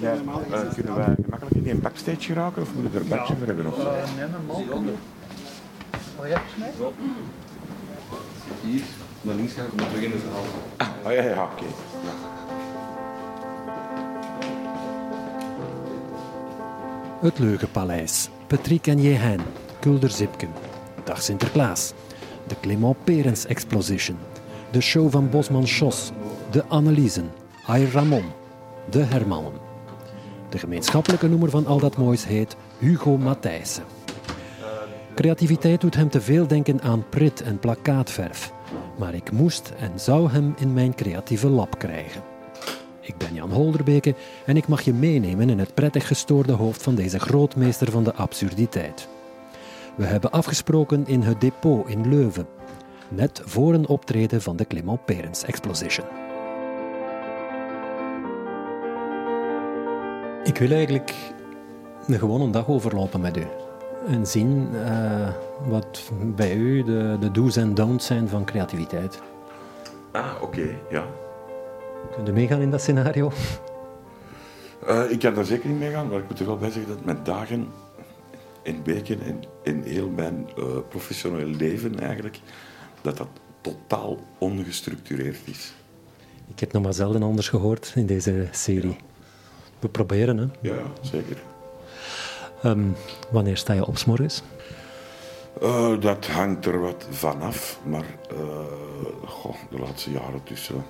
Ja, uh, kunnen wij gemakkelijk in die backstage geraken of moeten we er een badge voor hebben? Of? Uh, nee, normaal. Wil je even mee? Hier, naar links gaan, om te beginnen verhaal. Ah, oh, ja, ja, oké. Ja. Het Leugenpaleis. Patrick en Jehan. Kulder Zipken. Dag Sinterklaas. De Clément Perens Exposition. De show van Bosman Schos. De Anneliezen. Ay Ramon. De Hermannen. De gemeenschappelijke noemer van al dat moois heet Hugo Matthijssen. Creativiteit doet hem te veel denken aan prit en plakkaatverf. Maar ik moest en zou hem in mijn creatieve lab krijgen. Ik ben Jan Holderbeke en ik mag je meenemen in het prettig gestoorde hoofd van deze grootmeester van de absurditeit. We hebben afgesproken in het depot in Leuven, net voor een optreden van de Clément Perens Exposition. Ik wil eigenlijk een gewone dag overlopen met u. En zien uh, wat bij u de, de do's en don'ts zijn van creativiteit. Ah, oké, ja. Kunt u meegaan in dat scenario? Uh, ik kan daar zeker niet mee gaan, maar ik moet er wel bij zeggen dat mijn dagen en weken en in heel mijn uh, professioneel leven eigenlijk, dat dat totaal ongestructureerd is. Ik heb nog maar zelden anders gehoord in deze serie. Ja. We proberen, hè? Ja, zeker. Um, wanneer sta je op s'morgens? Uh, dat hangt er wat vanaf, maar uh, goh, de laatste jaren tussen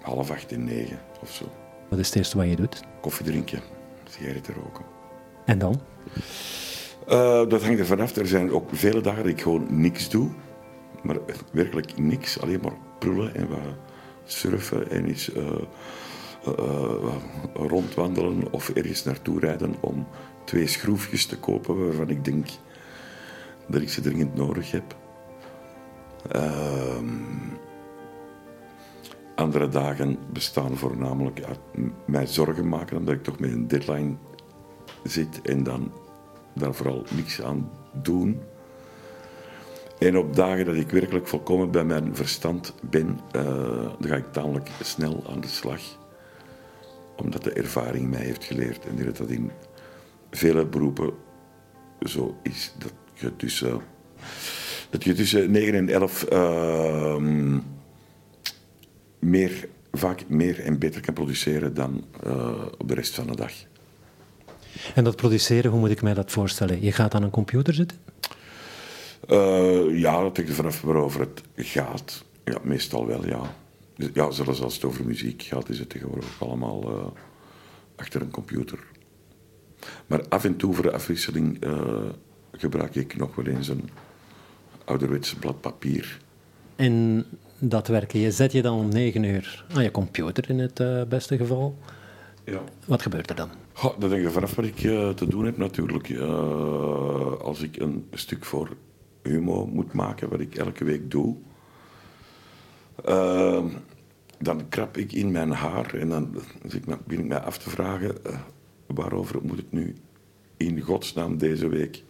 half acht en negen of zo. Wat is het eerste wat je doet? Koffie drinken, sigaretten roken. En dan? Uh, dat hangt er vanaf. Er zijn ook vele dagen dat ik gewoon niks doe. Maar werkelijk niks. Alleen maar prullen en wat surfen en iets rondwandelen of ergens naartoe rijden om twee schroefjes te kopen waarvan ik denk dat ik ze dringend nodig heb. Ehm, andere dagen bestaan voornamelijk uit mij zorgen maken, omdat ik toch met een deadline zit en dan daar vooral niks aan doen. En op dagen dat ik werkelijk volkomen bij mijn verstand ben, uh, dan ga ik tamelijk snel aan de slag. Omdat de ervaring mij heeft geleerd. En dat dat in vele beroepen zo is. Dat je tussen, dat je tussen 9 en 11 uh, meer, vaak meer en beter kan produceren dan uh, op de rest van de dag. En dat produceren, hoe moet ik mij dat voorstellen? Je gaat aan een computer zitten? Uh, ja, dat hangt er vanaf waarover het gaat. Ja, meestal wel, ja. Ja, zelfs als het over muziek gaat, is het tegenwoordig allemaal uh, achter een computer. Maar af en toe voor de afwisseling uh, gebruik ik nog wel eens een ouderwetse blad papier. En dat werken, je zet je dan om negen uur aan je computer in het beste geval. Ja. Wat gebeurt er dan? Oh, dat denk ik vanaf wat ik uh, te doen heb natuurlijk. Uh, als ik een stuk voor Humo moet maken, wat ik elke week doe, uh, dan krap ik in mijn haar en dan begin ik mij af te vragen waarover moet het nu in godsnaam deze week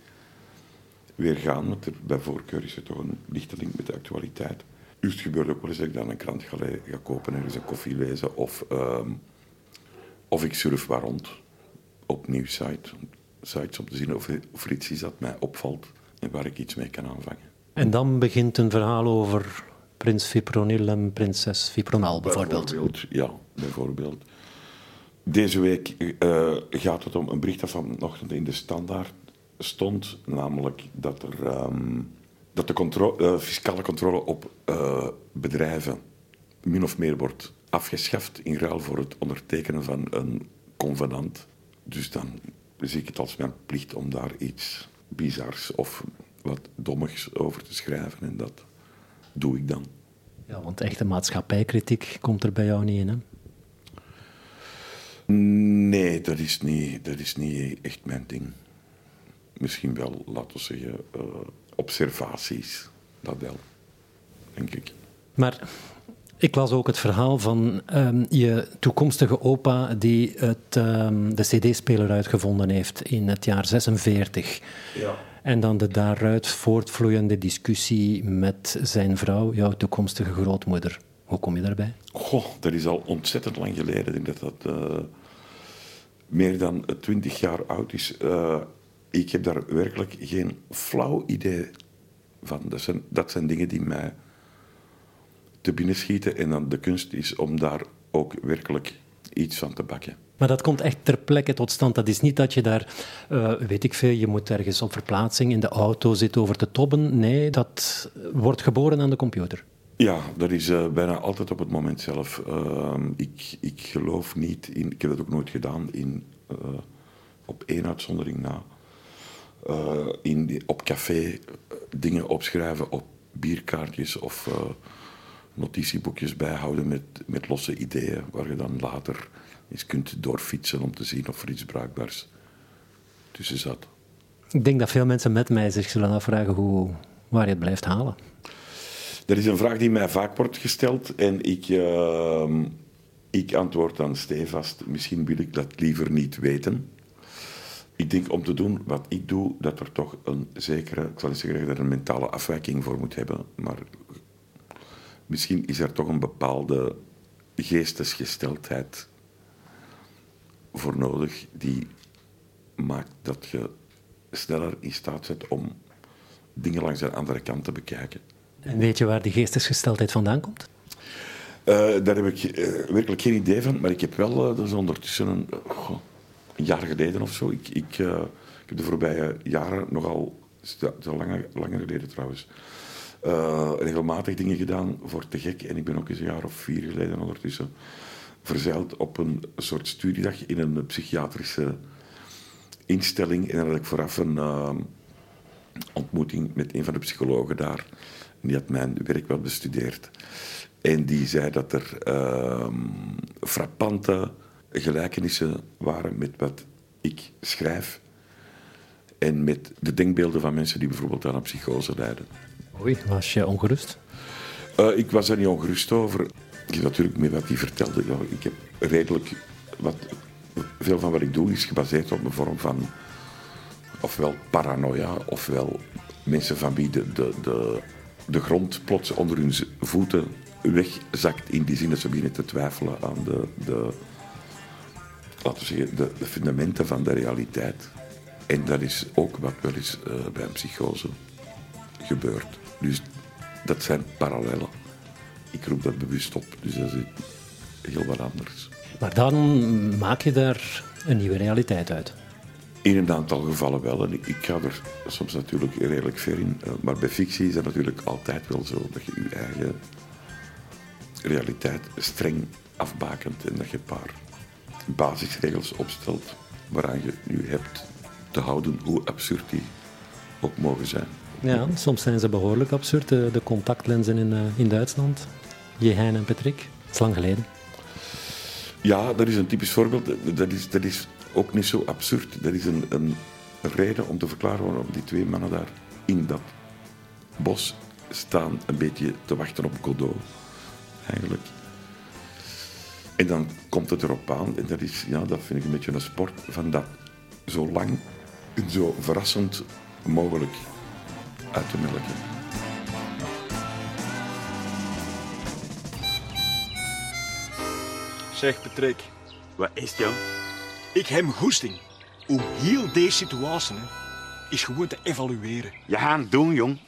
weer gaan. Want er, bij voorkeur is er toch een lichte link met de actualiteit. Dus het gebeurt ook wel dat ik dan een krant ga, kopen en eens een koffie lezen of... Ehm, of ik surf waar rond op nieuwsites sites om te zien of, of er iets is dat mij opvalt en waar ik iets mee kan aanvangen. En dan begint een verhaal over prins Fipronil en prinses Fipronal bijvoorbeeld. bijvoorbeeld. Ja, bijvoorbeeld. Deze week uh, gaat het om een bericht dat vanochtend in de standaard stond, namelijk dat, er, um, dat de contro uh, fiscale controle op uh, bedrijven min of meer wordt afgeschaft in ruil voor het ondertekenen van een convenant. Dus dan zie ik het als mijn plicht om daar iets bizars of wat dommigs over te schrijven. En dat doe ik dan. Ja, want echte maatschappijkritiek komt er bij jou niet in, hè? Nee, dat is niet, dat is niet echt mijn ding. Misschien wel, laten we zeggen, uh, observaties. Dat wel, denk ik. Maar ik las ook het verhaal van um, je toekomstige opa die het, um, de CD-speler uitgevonden heeft in het jaar 46. Ja. En dan de daaruit voortvloeiende discussie met zijn vrouw, jouw toekomstige grootmoeder. Hoe kom je daarbij? Goh, dat is al ontzettend lang geleden. Ik denk dat dat eh, meer dan twintig jaar oud is. Uh, ik heb daar werkelijk geen flauw idee van. Dat zijn, dat zijn dingen die mij te binnen schieten. En dan de kunst is om daar ook werkelijk iets van te bakken. Maar dat komt echt ter plekke tot stand. Dat is niet dat je daar, uh, weet ik veel, je moet ergens op verplaatsing in de auto zitten over te tobben. Nee, dat wordt geboren aan de computer. Ja, dat is uh, bijna altijd op het moment zelf. Uh, ik, ik geloof niet in, ik heb dat ook nooit gedaan, in, uh, op één uitzondering na, in, op café dingen opschrijven op bierkaartjes of notitieboekjes bijhouden met, met losse ideeën, waar je dan later eens kunt doorfietsen om te zien of er iets bruikbaars tussen zat. Ik denk dat veel mensen met mij zich zullen afvragen hoe, waar je het blijft halen. Dat is een vraag die mij vaak wordt gesteld en ik, uh, ik antwoord dan stevast, misschien wil ik dat liever niet weten. Ik denk om te doen wat ik doe, dat er toch een zekere, ik zal niet zeggen dat er een mentale afwijking voor moet hebben, maar misschien is er toch een bepaalde geestesgesteldheid voor nodig die maakt dat je sneller in staat bent om dingen langs de andere kant te bekijken. En weet je waar die geestesgesteldheid vandaan komt? Uh, daar heb ik uh, werkelijk geen idee van, maar ik heb wel, uh, dat is ondertussen een, een, jaar geleden of zo, ik, ik, ik heb de voorbije jaren nogal, zo langer, langer geleden trouwens, regelmatig dingen gedaan voor te gek. En ik ben ook eens een jaar of vier geleden ondertussen verzeild op een soort studiedag in een psychiatrische instelling. En dan had ik vooraf een ontmoeting met een van de psychologen daar. Die had mijn werk wel bestudeerd. En die zei dat er uh, frappante gelijkenissen waren met wat ik schrijf. En met de denkbeelden van mensen die bijvoorbeeld aan een psychose lijden. Oei, was je ongerust? Uh, ik was er niet ongerust over. Natuurlijk met wat hij vertelde. Ja, ik heb redelijk wat, veel van wat ik doe is gebaseerd op een vorm van ofwel paranoia, ofwel mensen van wie de, de, de de grond plots onder hun voeten wegzakt. In die zin dat ze beginnen te twijfelen aan de, de, laten we zeggen, de, fundamenten van de realiteit. En dat is ook wat wel eens uh, bij een psychose gebeurt. Dus dat zijn parallellen. Ik roep dat bewust op, dus dat is heel wat anders. Maar dan maak je daar een nieuwe realiteit uit. In een aantal gevallen wel. En ik, ik, ga er soms natuurlijk redelijk ver in. Eh, maar bij fictie is het natuurlijk altijd wel zo dat je je eigen realiteit streng afbakent. En dat je een paar basisregels opstelt waaraan je nu hebt te houden, hoe absurd die ook mogen zijn. Ja, soms zijn ze behoorlijk absurd. De, de contactlenzen in, uh, in Duitsland. Jehein en Patrick. Dat is lang geleden. Ja, dat is een typisch voorbeeld. Dat is, is ook niet zo absurd. Dat is een, een reden om te verklaren waarom die twee mannen daar in dat bos staan, een beetje te wachten op Godot, eigenlijk. En dan komt het erop aan, en dat, is, ja, dat vind ik een beetje een sport, van dat zo lang en zo verrassend mogelijk uit te melken. Zeg Patrick. Wat is het? Ik heb goesting om heel deze situatie hè, is gewoon te evalueren. Je gaat doen, jong.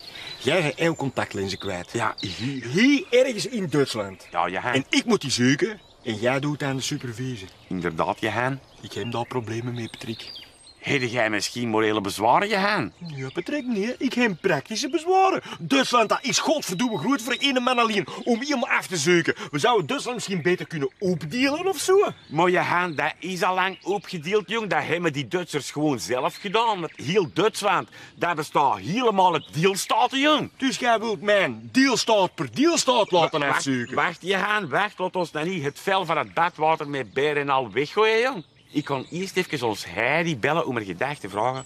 Jij hebt jouw contactlenzen kwijt. Ja, hier. Hier ergens in Duitsland. Ja, je gaat. En ik moet die zoeken en jij doet aan de supervisie. Inderdaad, je gaat. Ik heb daar problemen mee, Patrick. Heb jij misschien morele bezwaren gegaan? Ja, Patrick, nee. Ik heb praktische bezwaren. Duitsland dat is godverdomme groot voor één man alleen om iemand af te zoeken. We zouden Duitsland misschien beter kunnen opdelen of zo. Maar je hand, dat is al lang opgedeeld, jong. Dat hebben die Duitsers gewoon zelf gedaan. Met heel Duitsland, daar bestaat helemaal het deelstaten, jong. Dus jij wilt mijn deelstaat per deelstaat laten afzoeken? Wacht, je hand, wacht. Laat ons dan niet het vel van het badwater met beren en al weggooien, jong. Ik kan eerst even ons Heidi bellen om er gedag te vragen.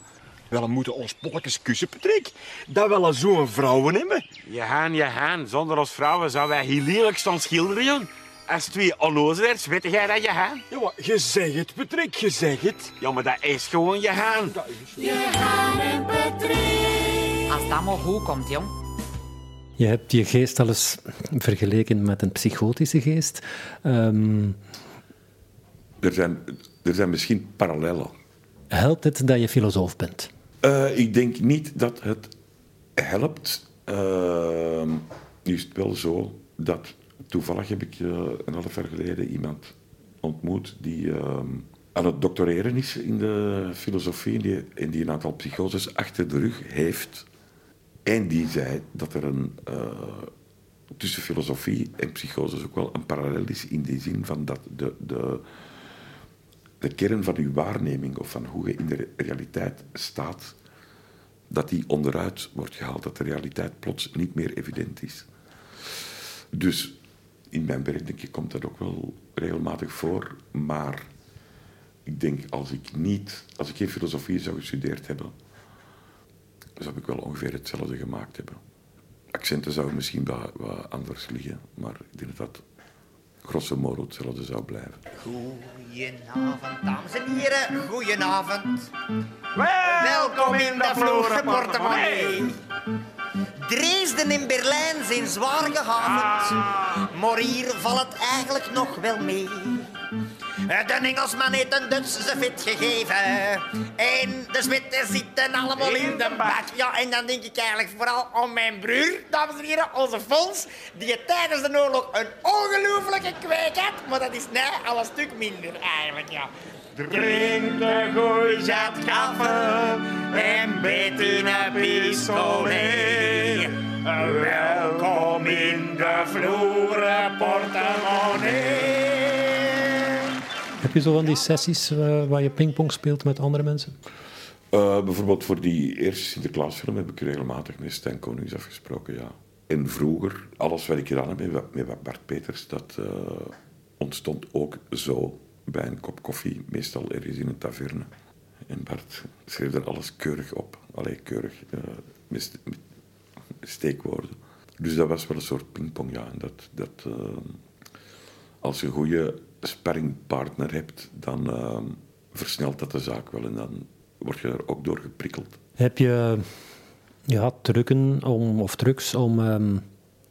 Wel, we moeten ons polletjes kussen, Patrick. Dat wel zo'n vrouwen hebben. Je gaan, je gaan. Zonder ons vrouwen zouden wij heel lelijk staan schilderen, jong. Als twee onnozelaars, weet jij dat je gaan? Ja, maar je zegt het, Patrick, je zegt het. Ja, maar dat is gewoon je gaan. Je gaan en Patrick. Als het allemaal goed komt, jong, Je hebt je geest al eens vergeleken met een psychotische geest. Ehm, Er zijn, er zijn misschien parallellen. helpt het dat je filosoof bent? Eh, ik denk niet dat het helpt. Ehm, nu is het wel zo dat toevallig heb ik eh, een half jaar geleden iemand ontmoet die ehm, aan het doctoreren is in de filosofie en die, en die een aantal psychoses achter de rug heeft. En die zei dat er een, eh, tussen filosofie en psychoses ook wel een parallel is in die zin van dat de, de, de kern van uw waarneming of van hoe je in de realiteit staat, dat die onderuit wordt gehaald, dat de realiteit plots niet meer evident is. Dus in mijn werk denk ik komt dat ook wel regelmatig voor, maar ik denk als ik niet, als ik geen filosofie zou gestudeerd hebben, zou ik wel ongeveer hetzelfde gemaakt hebben. Accenten zouden misschien wat, anders liggen, maar ik denk dat dat grosso modo hetzelfde zou blijven. Goedenavond, dames en heren. Goedenavond. Welkom in de vloerportemonnee. Dresden en Berlijn zijn zwaar gehavend. Maar hier valt het eigenlijk nog wel mee. De Engelsman heeft een Duitse fit gegeven. En de Zwitten zitten allemaal in de bak. Ja, en dan denk ik eigenlijk vooral aan mijn broer, dames en heren, onze Fons, die tijdens de oorlog een ongelooflijke kweek had. Maar dat is nee, al een stuk minder eigenlijk, ja. Drink de goeie zat gaffen en beet in een pistolet. Welkom in de vloeren portemonnee. Heb je zo van die sessies eh, waar je pingpong speelt met andere mensen? Eh, bijvoorbeeld voor die eerste Sinterklaasfilm heb ik regelmatig met Stijn Konings afgesproken, ja. En vroeger, alles wat ik gedaan heb met, Bart Peters, dat eh, ontstond ook zo bij een kop koffie, meestal ergens in een taverne. En Bart schreef er alles keurig op. Allee, keurig, met, st- met steekwoorden. Dus dat was wel een soort pingpong, ja. Dat, dat, als je goede sparringpartner hebt, dan eh, versnelt dat de zaak wel en dan word je er ook door geprikkeld. Heb je ja, trucken om, of trucs om ehm,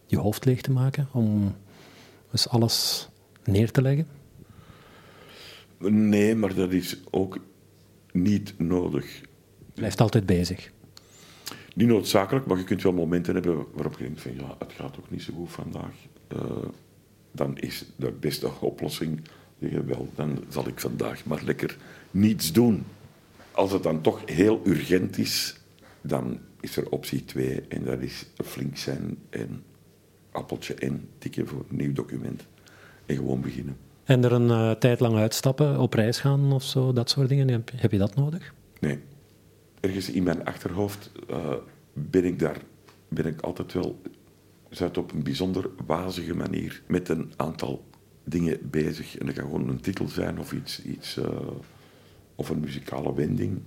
je hoofd leeg te maken? Om eens alles neer te leggen? Nee, maar dat is ook niet nodig. Blijft altijd bezig. Niet noodzakelijk, maar je kunt wel momenten hebben waarop je denkt van ja, het gaat toch niet zo goed vandaag. Eh, dan is de beste oplossing, wel, dan zal ik vandaag maar lekker niets doen. Als het dan toch heel urgent is, dan is er optie 2 en dat is flink zijn en appeltje en tikken voor een nieuw document. En gewoon beginnen. En er een eh, tijd lang uitstappen, op reis gaan of zo, dat soort dingen. Heb, heb je dat nodig? Nee. Ergens in mijn achterhoofd eh, ben ik daar ben ik altijd wel zuid op een bijzonder wazige manier met een aantal dingen bezig. En dat kan gewoon een titel zijn of iets, iets eh, of een muzikale wending.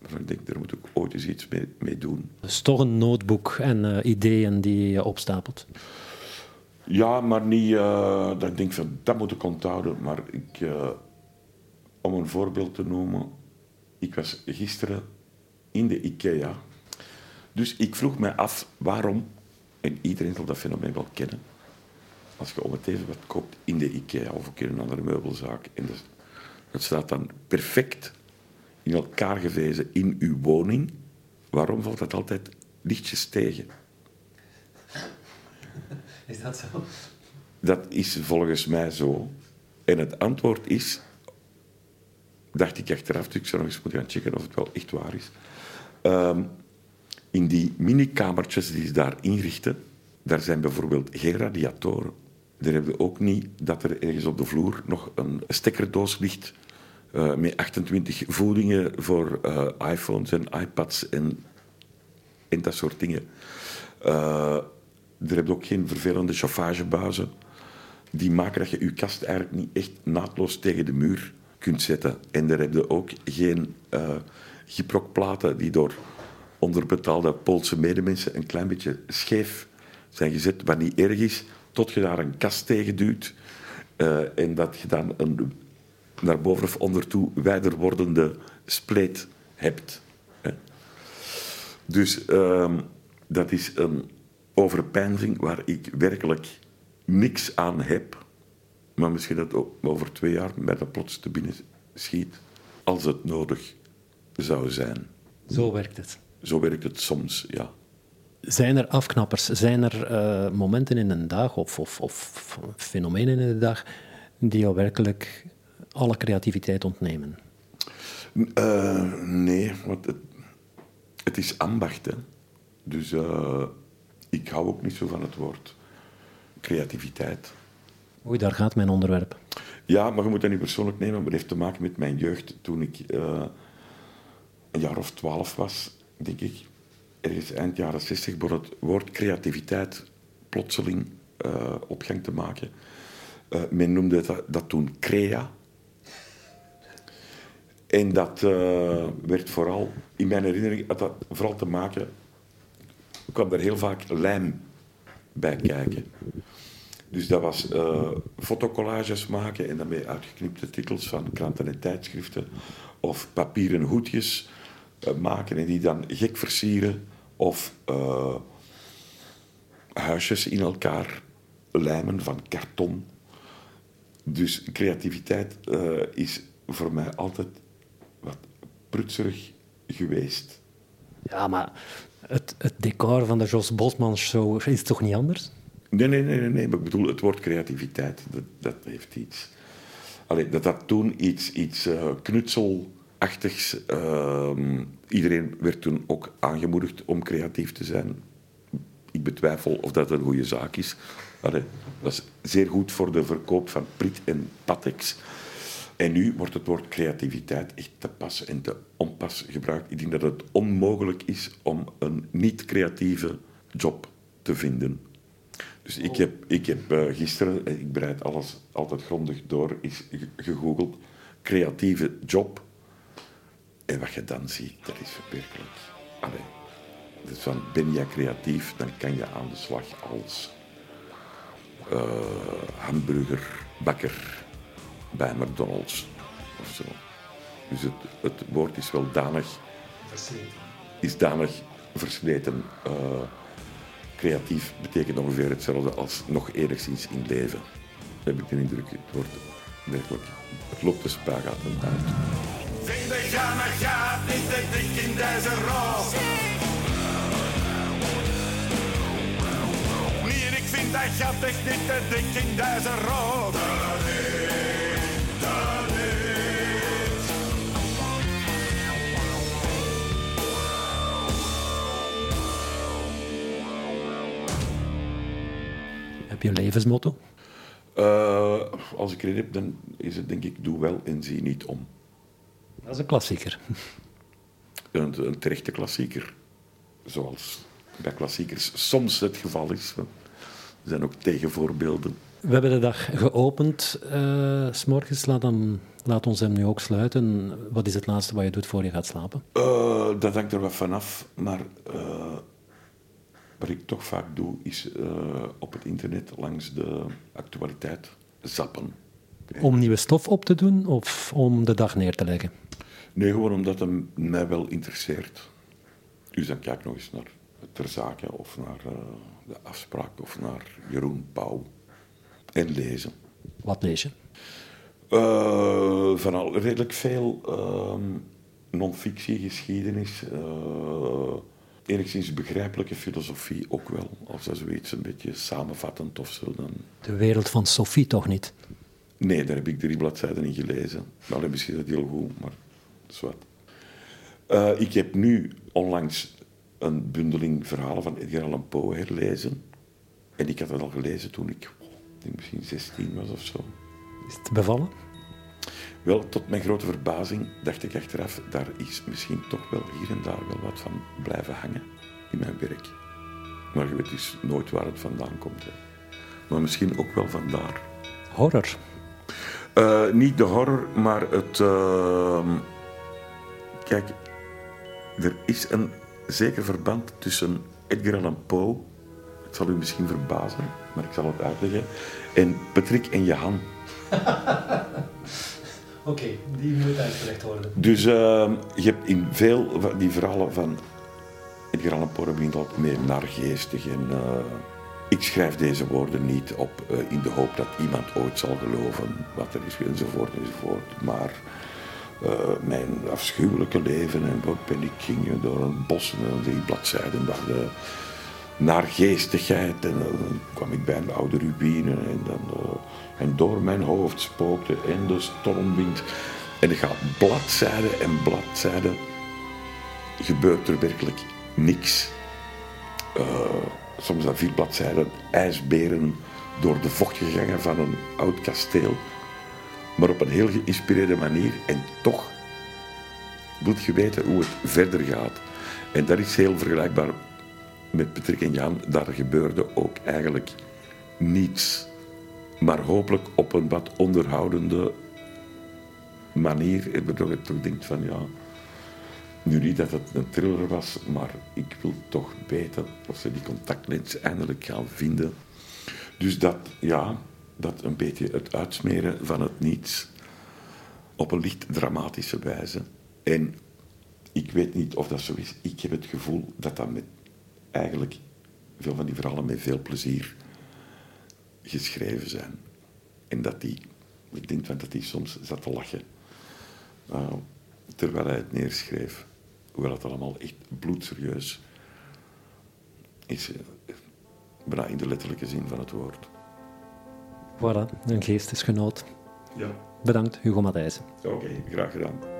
Waarvan ik denk, daar moet ik ooit eens iets mee, mee doen. Toch een notebook en eh, ideeën die je opstapelt. Ja, maar niet eh, dat ik denk van dat moet ik onthouden. Maar ik, om een voorbeeld te noemen, ik was gisteren in de IKEA. Dus ik vroeg mij af waarom, en iedereen zal dat fenomeen wel kennen, als je om het even wat koopt in de IKEA of ook in een andere meubelzaak, en dat, dat staat dan perfect in elkaar gevezen in uw woning, waarom valt dat altijd lichtjes tegen? Is dat zo? Dat is volgens mij zo. En het antwoord is, dacht ik achteraf, dus ik zou nog eens moeten gaan checken of het wel echt waar is. Ehm, in die mini-kamertjes die ze daar inrichten, daar zijn bijvoorbeeld geen radiatoren. Daar hebben we ook niet dat er ergens op de vloer nog een stekkerdoos ligt eh, met 28 voedingen voor eh, iPhones en iPads en, en dat soort dingen. Eh, er heb je ook geen vervelende chauffagebuizen. Die maken dat je je kast eigenlijk niet echt naadloos tegen de muur kunt zetten. En daar heb je ook geen uh, gyprokplaten die door onderbetaalde Poolse medemensen een klein beetje scheef zijn gezet, wat niet erg is, tot je daar een kast tegen duwt. Uh, en dat je dan een naar boven of onder toe wijder wordende spleet hebt. Hè. Dus uh, dat is een overpeinzing waar ik werkelijk niks aan heb, maar misschien dat o- over twee jaar mij dat plots te binnen schiet, als het nodig zou zijn. Zo werkt het. Zo werkt het soms, ja. Zijn er afknappers? Zijn er eh, momenten in een dag of, of, of fenomenen in de dag die jou werkelijk alle creativiteit ontnemen? Eh, nee, want het, het is ambacht. Hè. Dus eh, ik hou ook niet zo van het woord creativiteit. Oei, daar gaat mijn onderwerp. Ja, maar je moet dat niet persoonlijk nemen, maar het heeft te maken met mijn jeugd. Toen ik een jaar of twaalf was, denk ik, ergens eind jaren zestig, begon het woord creativiteit plotseling eh, op gang te maken. Eh, men noemde dat, dat toen crea. En dat eh, werd vooral, in mijn herinnering, had dat vooral te maken, kwam er heel vaak lijm bij kijken. Dus dat was fotocollages maken en daarmee uitgeknipte titels van kranten en tijdschriften. Of papieren hoedjes maken en die dan gek versieren. Of eh, huisjes in elkaar lijmen van karton. Dus creativiteit eh, is voor mij altijd wat prutserig geweest. Ja, maar het, het decor van de Jos Bosman show is toch niet anders? Nee, nee, nee, nee, nee. Maar ik bedoel, het woord creativiteit, dat, dat heeft iets. Allee, dat had toen iets, iets eh, knutselachtigs. ehm, iedereen werd toen ook aangemoedigd om creatief te zijn. Ik betwijfel of dat een goede zaak is. Dat is zeer goed voor de verkoop van Prit en Patex. En nu wordt het woord creativiteit echt te pas en te onpas gebruikt. Ik denk dat het onmogelijk is om een niet-creatieve job te vinden. Dus ik heb, ik heb eh, gisteren, eh, ik bereid alles altijd grondig door, is ge- gegoogeld creatieve job. En wat je dan ziet, dat is werkelijk. Allee, dus van ben je creatief, dan kan je aan de slag als eh, hamburgerbakker bij McDonald's of zo. Dus het, het woord is wel danig, is danig versleten. Eh, creatief betekent ongeveer hetzelfde als nog enigszins in leven. Heb ik de indruk. Het wordt werkelijk, het loopt de spuigaten uit. De jammer gaat niet te dik in deze rol. Nee, en ik vind dat gaat echt niet te dik in deze rol. Dat dat. Heb je een levensmotto? Eh, als ik erin heb, dan is het denk ik doe wel en zie niet om. Dat is een klassieker. Een, een terechte klassieker. Zoals bij klassiekers soms het geval is. Er zijn ook tegenvoorbeelden. We hebben de dag geopend, eh, s s'morgens. Laat, dan, laat ons hem nu ook sluiten. Wat is het laatste wat je doet voor je gaat slapen? Eh, dat hangt er wat vanaf, maar eh, wat ik toch vaak doe, is op het internet langs de actualiteit zappen. Om nieuwe stof op te doen of om de dag neer te leggen? Nee, gewoon omdat het mij wel interesseert. Dus dan kijk ik nog eens naar Ter Zaken of naar eh, de afspraak of naar Jeroen Pauw. En lezen. Wat lees je? Eh, van al redelijk veel ehm non-fictie, geschiedenis, eh, enigszins begrijpelijke filosofie ook wel. Als dat zoiets een beetje samenvattend of zo. Dan... De wereld van Sophie toch niet? Nee, daar heb ik drie bladzijden in gelezen. Nou, misschien is dat heel goed, maar is wat. Eh, ik heb nu onlangs een bundeling verhalen van Edgar Allan Poe herlezen. En ik had dat al gelezen toen ik, ik denk misschien 16 was of zo. Is het bevallen? Wel, tot mijn grote verbazing dacht ik achteraf, daar is misschien toch wel hier en daar wel wat van blijven hangen in mijn werk. Maar je weet dus nooit waar het vandaan komt. Hè. Maar misschien ook wel vandaar. Horror. Eh, niet de horror, maar het. ehm, kijk, er is een zeker verband tussen Edgar Allan Poe, het zal u misschien verbazen, maar ik zal het uitleggen, en Patrick en Johan. Oké, die moet uitgelegd worden. Dus ehm, je hebt in veel van die verhalen van Edgar Allan Poe begint altijd met naargeestig. En, eh, ik schrijf deze woorden niet op eh, in de hoop dat iemand ooit zal geloven wat er is, enzovoort, enzovoort. Maar eh, mijn afschuwelijke leven en wat ben ik ging door een bos en drie bladzijden waar de naargeestigheid en dan kwam ik bij een oude ruïne en, dan, eh, en door mijn hoofd spookte en de stormwind. En er gaat bladzijde en bladzijde gebeurt er werkelijk niks. Eh, soms dan vier bladzijden ijsberen door de vochtige gangen van een oud kasteel. Maar op een heel geïnspireerde manier. En toch moet je weten hoe het verder gaat. En dat is heel vergelijkbaar met Patrick en Jan. Daar gebeurde ook eigenlijk niets. Maar hopelijk op een wat onderhoudende manier. Waardoor je toch denkt van ja... Nu niet dat het een thriller was, maar ik wil toch weten of ze die contactlens eindelijk gaan vinden. Dus dat, ja, dat een beetje het uitsmeren van het niets op een licht dramatische wijze. En ik weet niet of dat zo is. Ik heb het gevoel dat dat met eigenlijk veel van die verhalen met veel plezier geschreven zijn. En dat die, ik denk dat hij soms zat te lachen uh, terwijl hij het neerschreef. Hoewel het allemaal echt bloedserieus is, uh, bijna in de letterlijke zin van het woord. Voilà, een geestesgenoot. Ja. Bedankt, Hugo Matthijs. Oké, okay, graag gedaan.